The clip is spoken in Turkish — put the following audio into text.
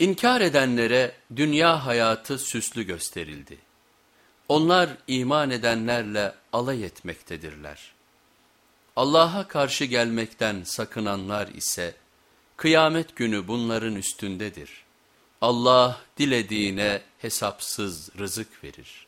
İnkar edenlere dünya hayatı süslü gösterildi. Onlar iman edenlerle alay etmektedirler. Allah'a karşı gelmekten sakınanlar ise kıyamet günü bunların üstündedir. Allah dilediğine hesapsız rızık verir.